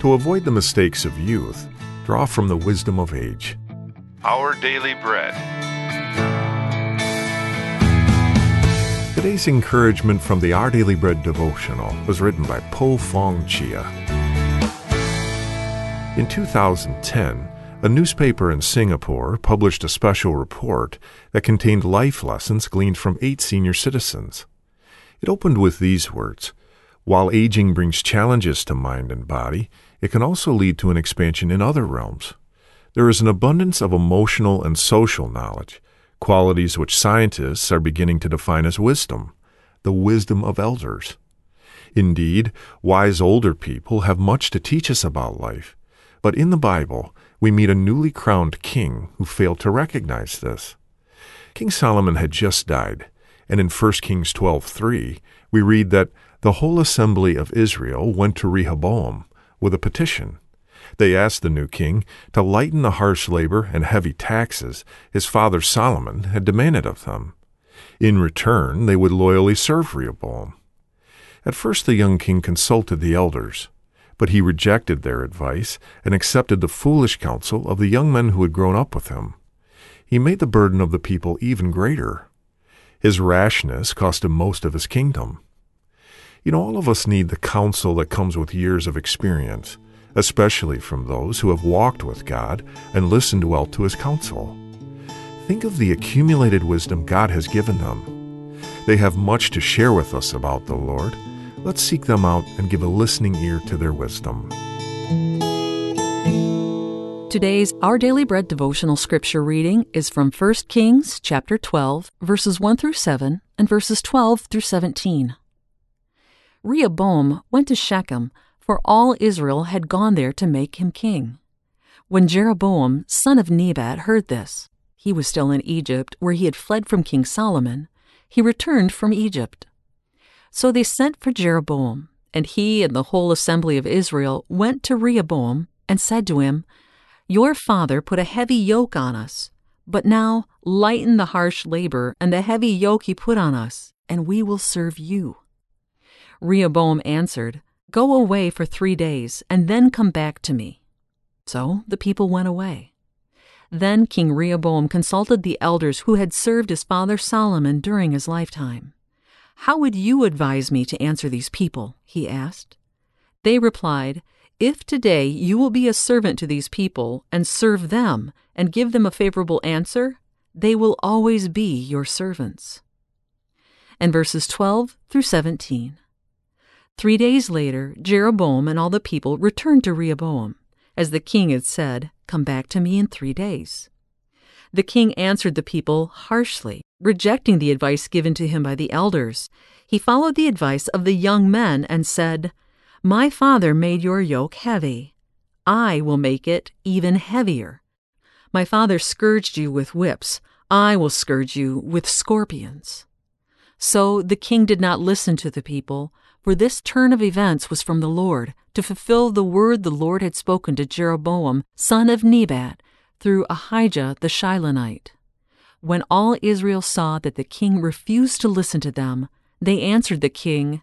To avoid the mistakes of youth, draw from the wisdom of age. Our Daily Bread. Today's encouragement from the Our Daily Bread devotional was written by Poh Fang Chia. In 2010, a newspaper in Singapore published a special report that contained life lessons gleaned from eight senior citizens. It opened with these words While aging brings challenges to mind and body, it can also lead to an expansion in other realms. There is an abundance of emotional and social knowledge, qualities which scientists are beginning to define as wisdom, the wisdom of elders. Indeed, wise older people have much to teach us about life, but in the Bible, we meet a newly crowned king who failed to recognize this. King Solomon had just died, and in 1 Kings 12:3 we read that the whole assembly of Israel went to Rehoboam with a petition. They asked the new king to lighten the harsh labor and heavy taxes his father Solomon had demanded of them. In return, they would loyally serve Rehoboam. At first, the young king consulted the elders but he rejected their advice and accepted the foolish counsel of the young men who had grown up with him. He made the burden of the people even greater. His rashness cost him most of his kingdom. You know, all of us need the counsel that comes with years of experience, especially from those who have walked with God and listened well to his counsel. Think of the accumulated wisdom God has given them. They have much to share with us about the Lord Let's seek them out and give a listening ear to their wisdom. Today's Our Daily Bread devotional scripture reading is from 1 Kings chapter 12, verses 1 through 7 and verses 12 through 17. Rehoboam went to Shechem, for all Israel had gone there to make him king. When Jeroboam, son of Nebat, heard this, he was still in Egypt, where he had fled from King Solomon. He returned from Egypt. So they sent for Jeroboam, and he and the whole assembly of Israel went to Rehoboam and said to him, Your father put a heavy yoke on us, but now lighten the harsh labor and the heavy yoke he put on us, and we will serve you. Rehoboam answered, Go away for three days, and then come back to me. So the people went away. Then King Rehoboam consulted the elders who had served his father Solomon during his lifetime. How would you advise me to answer these people? he asked. They replied, If today you will be a servant to these people and serve them and give them a favorable answer, they will always be your servants. And verses 12 through 17. Three days later, Jeroboam and all the people returned to Rehoboam. As the king had said, Come back to me in three days. The king answered the people harshly rejecting the advice given to him by the elders. He followed the advice of the young men and said, My father made your yoke heavy. I will make it even heavier. My father scourged you with whips. I will scourge you with scorpions. So the king did not listen to the people, for this turn of events was from the Lord, to fulfill the word the Lord had spoken to Jeroboam, son of Nebat, through Ahijah the Shilonite. When all Israel saw that the king refused to listen to them, they answered the king,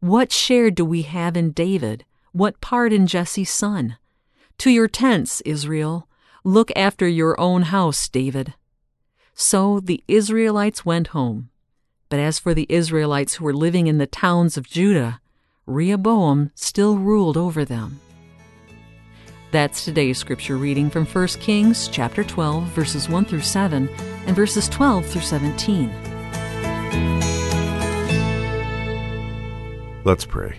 What share do we have in David? What part in Jesse's son? To your tents, Israel. Look after your own house, David. So the Israelites went home. But as for the Israelites who were living in the towns of Judah, Rehoboam still ruled over them. That's today's scripture reading from 1 Kings chapter 12 verses 1 through 7 and verses 12 through 17. Let's pray.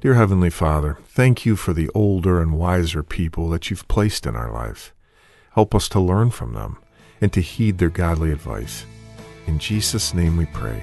Dear Heavenly Father, thank you for the older and wiser people that you've placed in our lives. Help us to learn from them and to heed their godly advice. In Jesus' name we pray.